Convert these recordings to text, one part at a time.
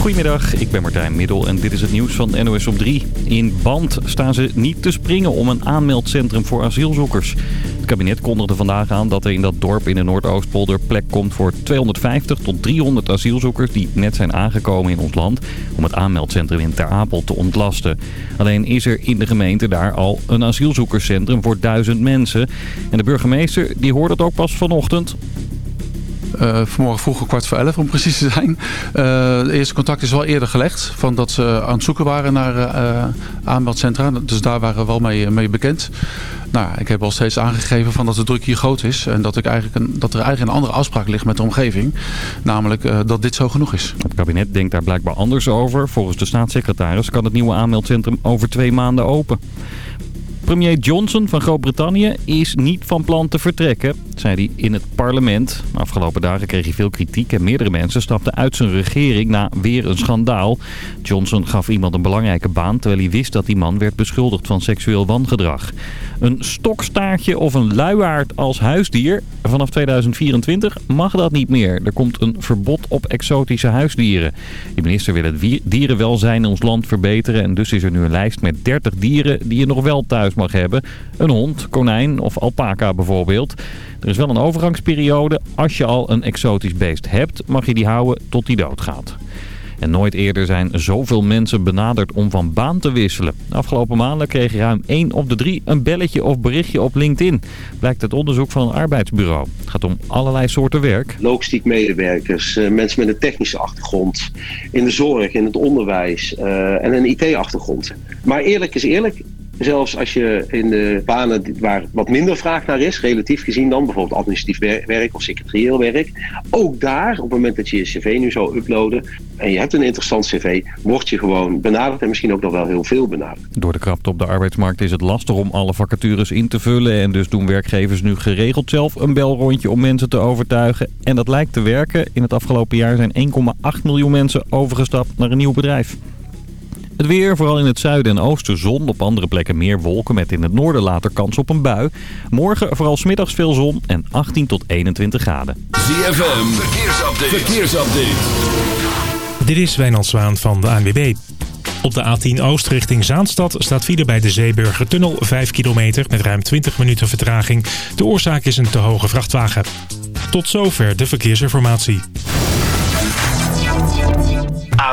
Goedemiddag, ik ben Martijn Middel en dit is het nieuws van NOS op 3. In Band staan ze niet te springen om een aanmeldcentrum voor asielzoekers. Het kabinet kondigde vandaag aan dat er in dat dorp in de Noordoostpolder plek komt voor 250 tot 300 asielzoekers die net zijn aangekomen in ons land. Om het aanmeldcentrum in Ter Apel te ontlasten. Alleen is er in de gemeente daar al een asielzoekerscentrum voor duizend mensen. En de burgemeester die hoort het ook pas vanochtend. Uh, vanmorgen vroeg kwart voor elf om precies te zijn. Uh, de eerste contact is wel eerder gelegd. Van dat ze aan het zoeken waren naar uh, aanmeldcentra. Dus daar waren we wel mee, mee bekend. Nou, ik heb al steeds aangegeven van dat de druk hier groot is. En dat, ik eigenlijk een, dat er eigenlijk een andere afspraak ligt met de omgeving. Namelijk dat dit zo genoeg is. Het kabinet denkt daar blijkbaar anders over. Volgens de staatssecretaris kan het nieuwe aanmeldcentrum over twee maanden open. Premier Johnson van Groot-Brittannië is niet van plan te vertrekken, zei hij in het parlement. Afgelopen dagen kreeg hij veel kritiek en meerdere mensen stapten uit zijn regering na weer een schandaal. Johnson gaf iemand een belangrijke baan terwijl hij wist dat die man werd beschuldigd van seksueel wangedrag. Een stokstaartje of een luiaard als huisdier? Vanaf 2024 mag dat niet meer. Er komt een verbod op exotische huisdieren. De minister wil het dierenwelzijn in ons land verbeteren en dus is er nu een lijst met 30 dieren die je nog wel thuis mag hebben. Een hond, konijn of alpaca bijvoorbeeld. Er is wel een overgangsperiode. Als je al een exotisch beest hebt, mag je die houden tot die doodgaat. En nooit eerder zijn zoveel mensen benaderd om van baan te wisselen. afgelopen maanden kreeg ruim 1 op de 3 een belletje of berichtje op LinkedIn. Blijkt het onderzoek van een arbeidsbureau. Het gaat om allerlei soorten werk. Logistiek medewerkers, eh, mensen met een technische achtergrond, in de zorg, in het onderwijs eh, en een IT-achtergrond. Maar eerlijk is eerlijk, Zelfs als je in de banen waar wat minder vraag naar is, relatief gezien dan, bijvoorbeeld administratief werk of secretarieel werk. Ook daar, op het moment dat je je cv nu zou uploaden en je hebt een interessant cv, word je gewoon benaderd en misschien ook nog wel heel veel benaderd. Door de krapte op de arbeidsmarkt is het lastig om alle vacatures in te vullen. En dus doen werkgevers nu geregeld zelf een belrondje om mensen te overtuigen. En dat lijkt te werken. In het afgelopen jaar zijn 1,8 miljoen mensen overgestapt naar een nieuw bedrijf. Het weer, vooral in het zuiden en oosten zon. Op andere plekken meer wolken met in het noorden later kans op een bui. Morgen vooral smiddags veel zon en 18 tot 21 graden. ZFM, verkeersupdate. verkeersupdate. Dit is Wijnand Zwaan van de ANWB. Op de A10 Oost richting Zaanstad staat file bij de Zeeburgertunnel 5 kilometer met ruim 20 minuten vertraging. De oorzaak is een te hoge vrachtwagen. Tot zover de verkeersinformatie.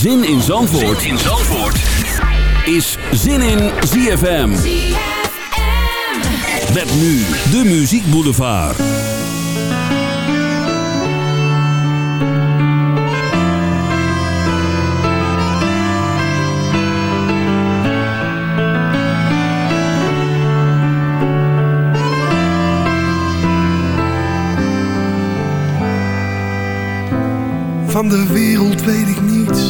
Zin in Zandvoort, zin in Zandvoort. is Zin in ZFM. Met nu de Muziek Boulevard. Van de wereld weet ik niets.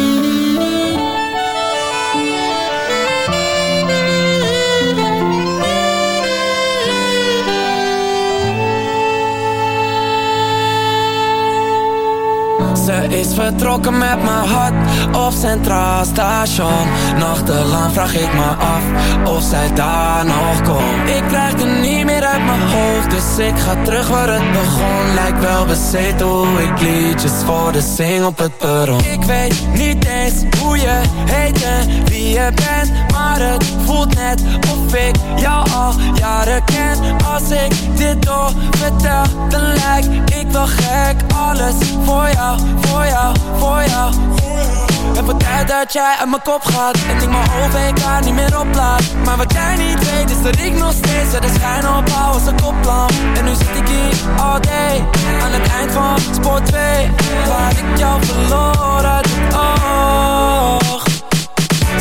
Vertrokken met mijn hart op Centraal Station. Nachtelang vraag ik me af of zij daar nog komt. Ik krijg het niet meer uit mijn hoofd Dus ik ga terug waar het begon. Lijkt wel bezeten hoe ik liedjes voor de zing op het perron. Ik weet niet eens hoe je heet en wie je bent Maar het voelt net of ik jou al jaren ken. Als ik dit door vertel dan lijk ik wel gek Alles voor jou voor jou, voor jou. Het wordt tijd dat jij uit mijn kop gaat. En ik mijn OVK niet meer oplaat. Maar wat jij niet weet is dat ik nog steeds De schijn opbouw als een koplamp. En nu zit ik hier all day Aan het eind van spoor 2 Waar ik jou verloor uit het oog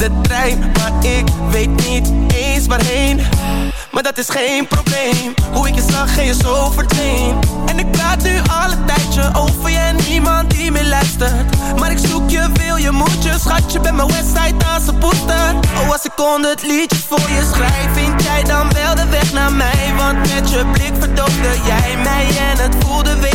de trein, maar ik weet niet eens waarheen. Maar dat is geen probleem. Hoe ik je zag en je zo verdween. En ik praat nu al een tijdje over je en niemand die meer luistert. Maar ik zoek je, wil je, moet je Schatje, bij mijn website als een poester Oh, als ik kon het liedje voor je schrijf Vind jij dan wel de weg naar mij? Want met je blik verdoofde jij mij En het voelde wederzijds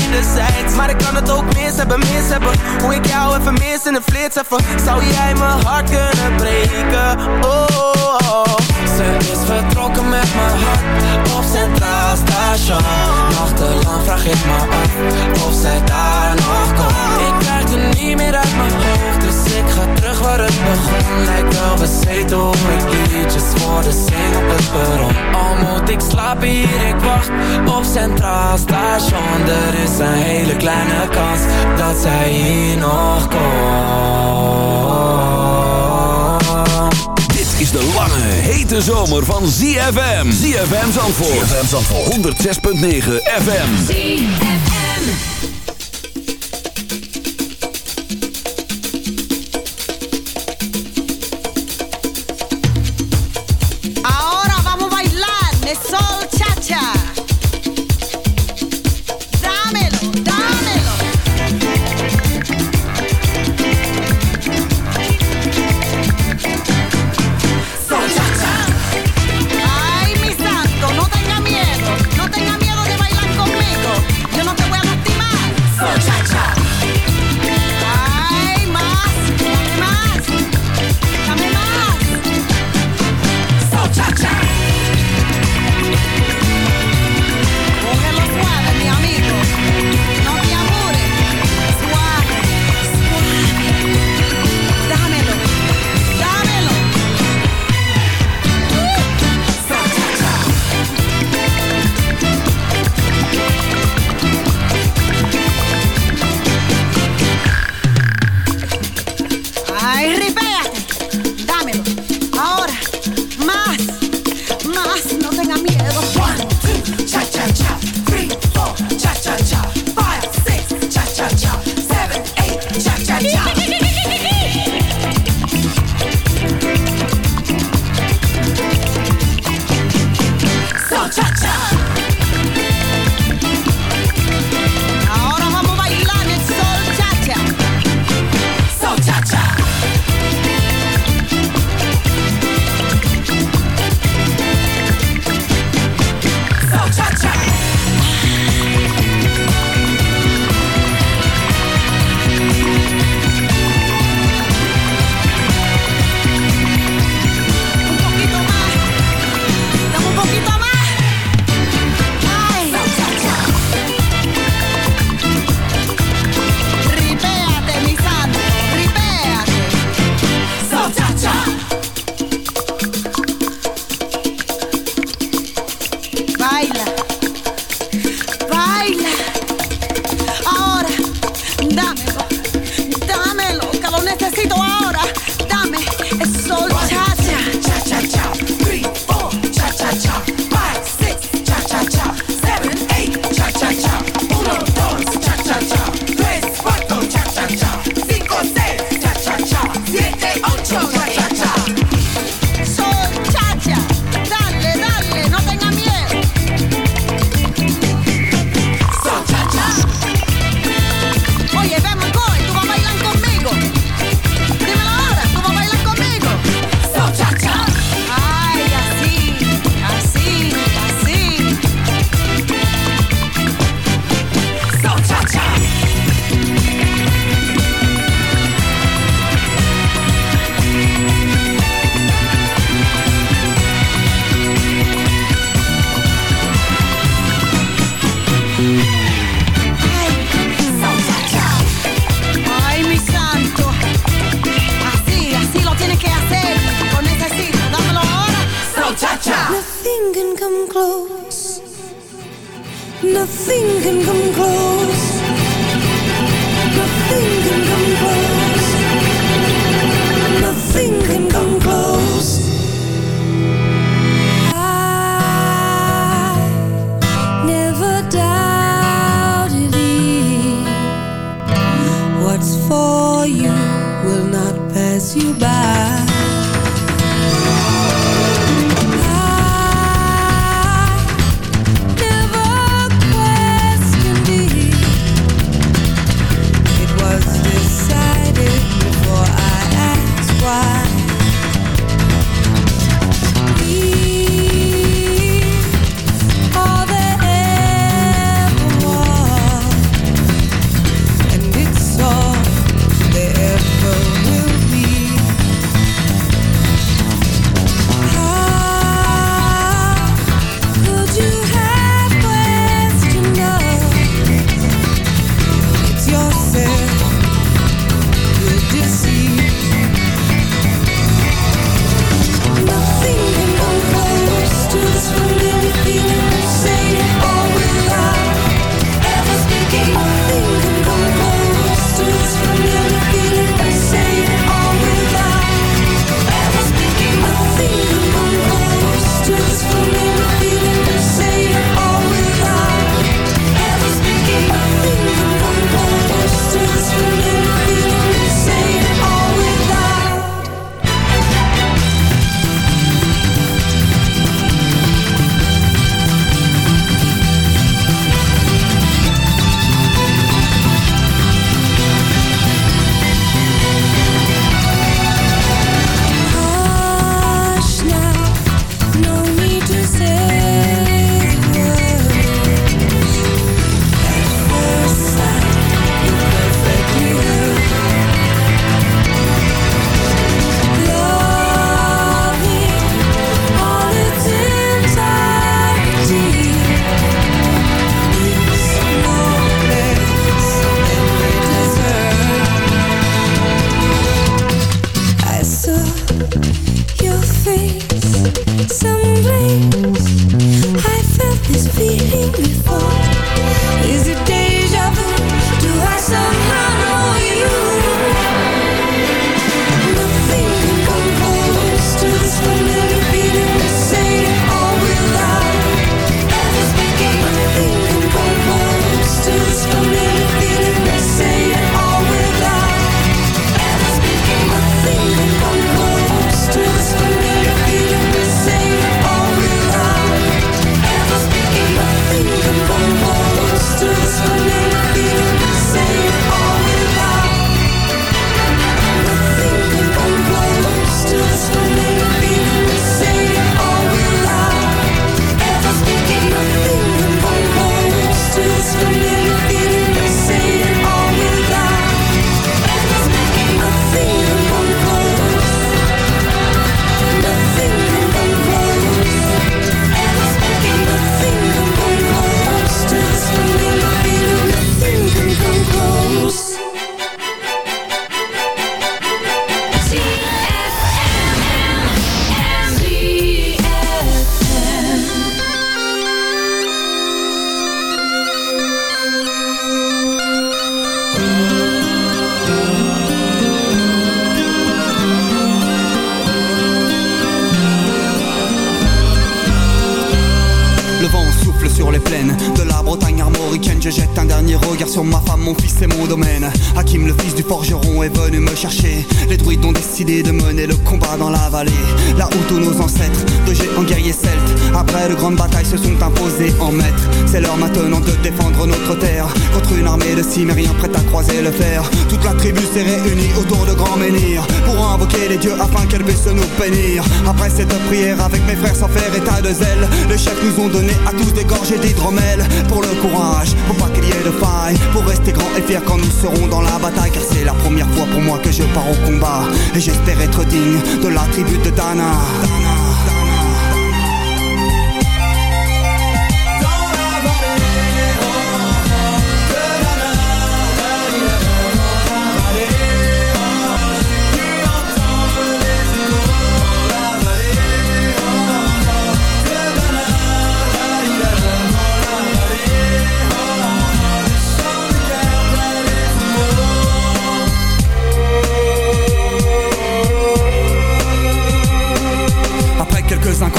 hebben, hebben Hoe ik jou even mis in een flits even Zou jij mijn hart kunnen breken? Oh. Ze is vertrokken met mijn hart op Centraal Station Nachtelang vraag ik me af of zij daar nog komt Ik krijg het niet meer uit mijn hoofd het begon Lijkt wel bezeten hoe ik liedjes voor de zing op het perron Al moet ik slapen hier, ik wacht op Centraal Station Er is een hele kleine kans dat zij hier nog komt is de lange, hete zomer van ZFM. ZFM Zandvoort. ZFM Zandvoort. 106.9 FM. ZFM.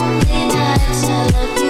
lonely nights I love you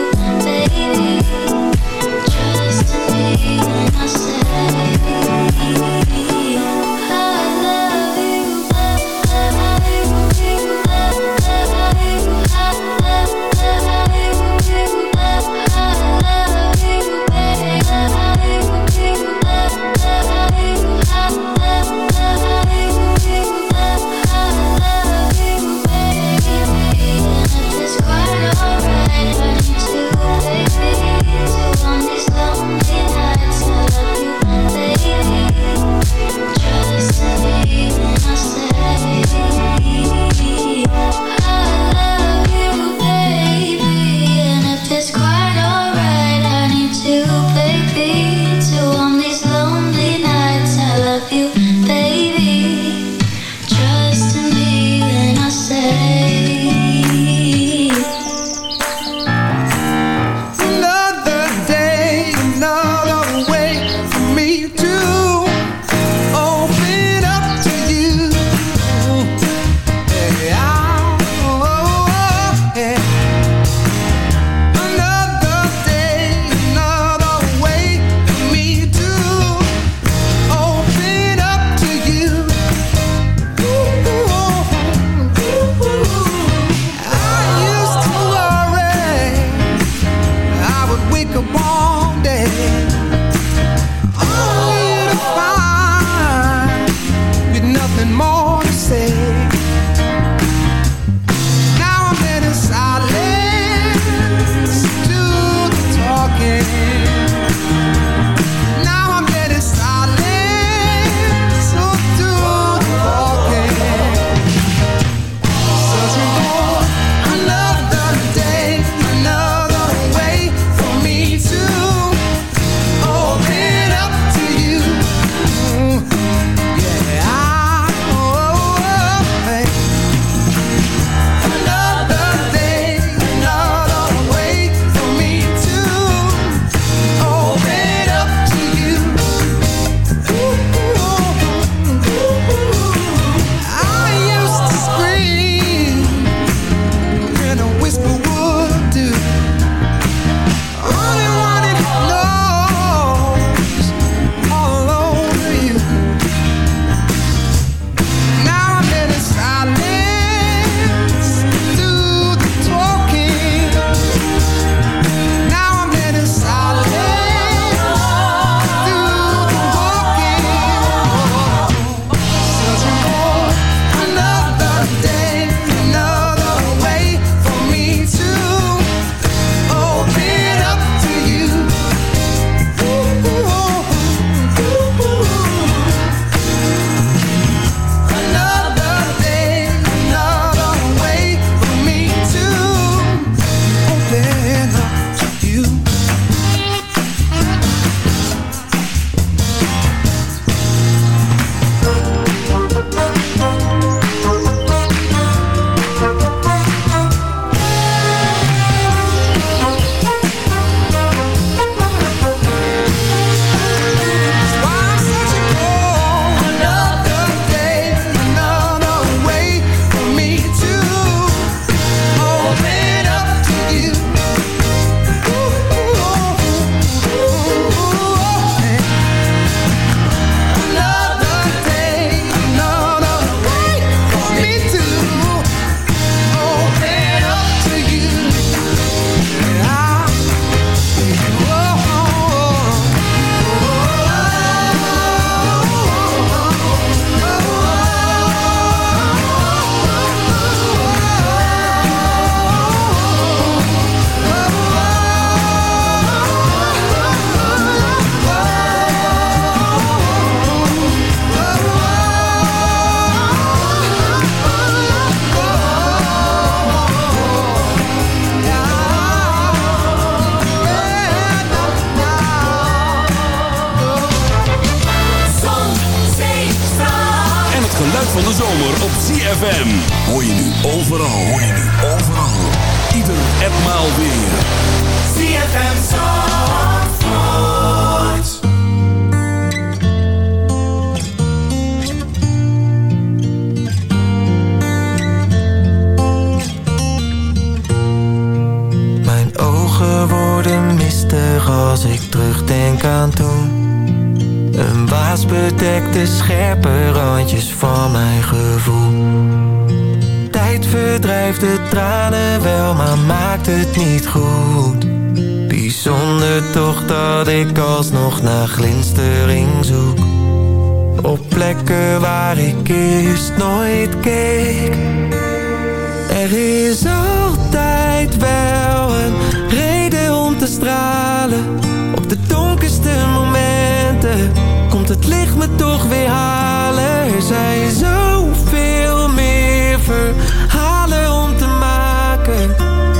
komt het licht me toch weer halen. Zij zoveel meer verhalen om te maken.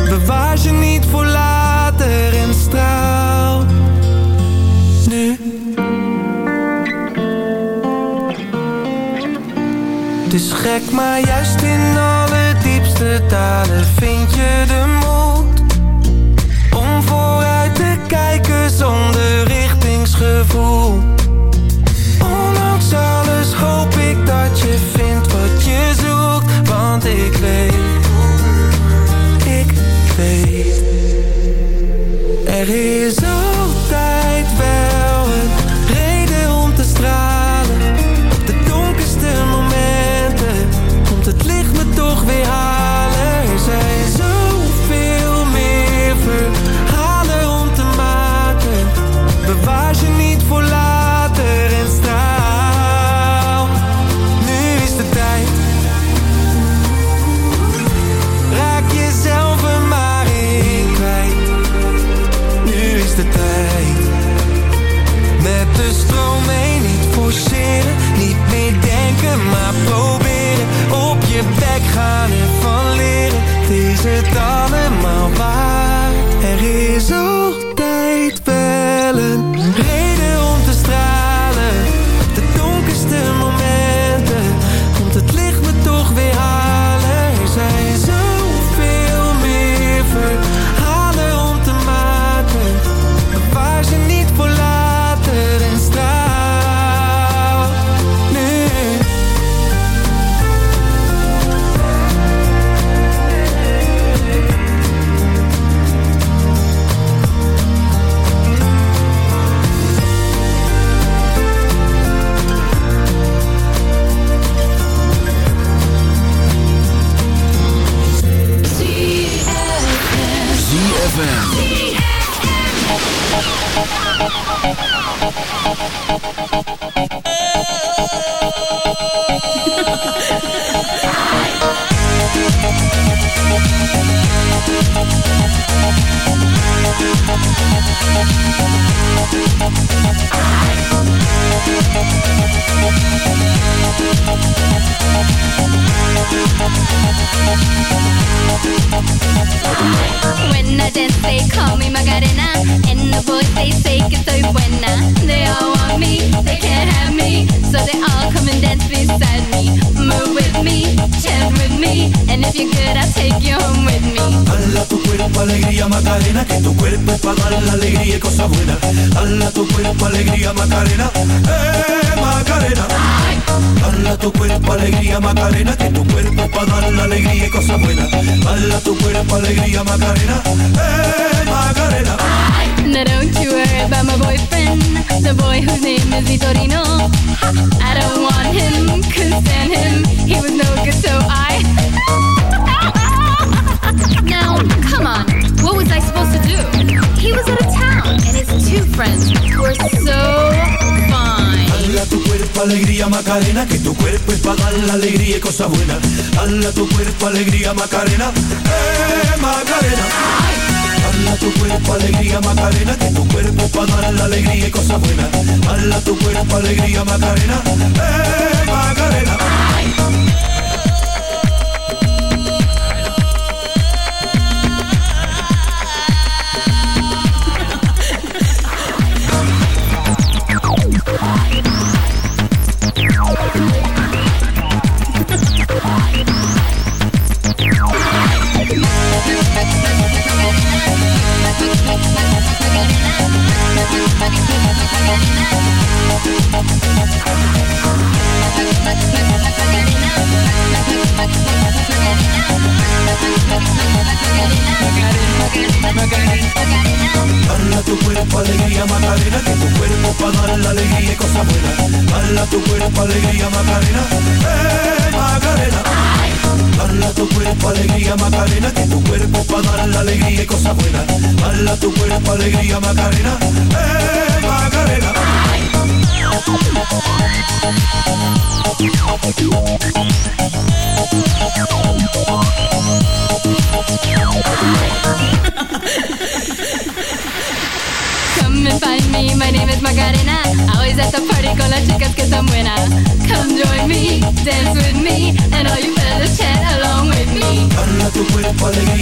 Bewaar ze niet voor later en straal nu. Dus gek, maar juist in alle diepste talen vind je de Ondanks alles hoop ik dat je vindt wat je zoekt Want ik weet alegría Macarena. Eh.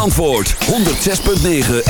Antwoord, 106.9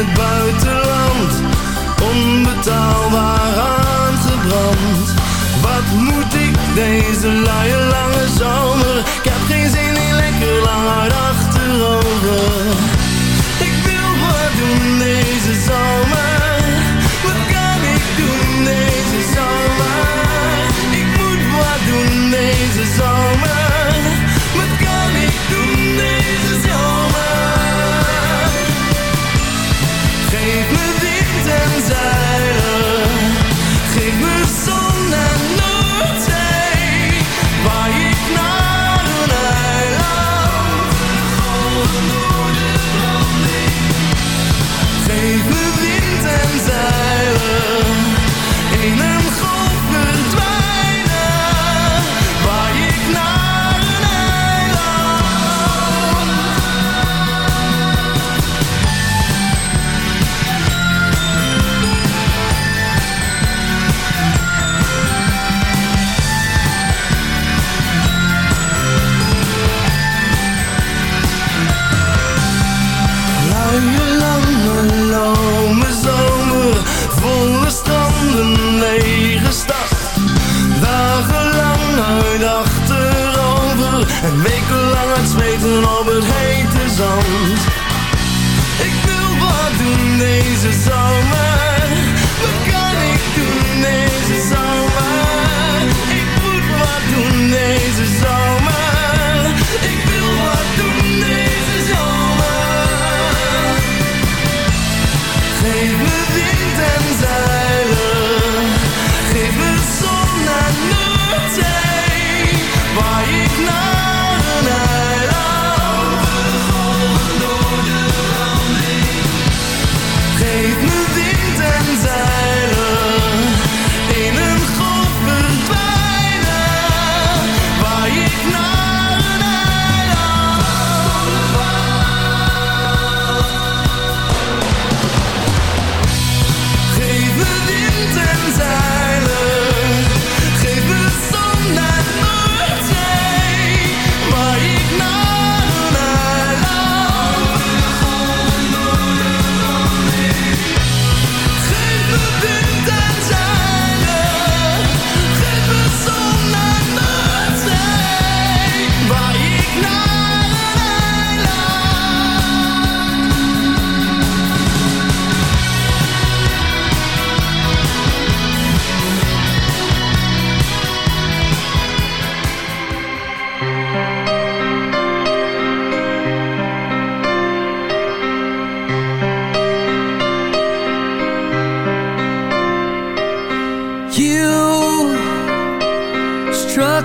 het buitenland. Onbetaalbaar aangebrand. Wat moet ik deze luie lange zomer? Ik heb geen zin in lekker lang achterover.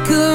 could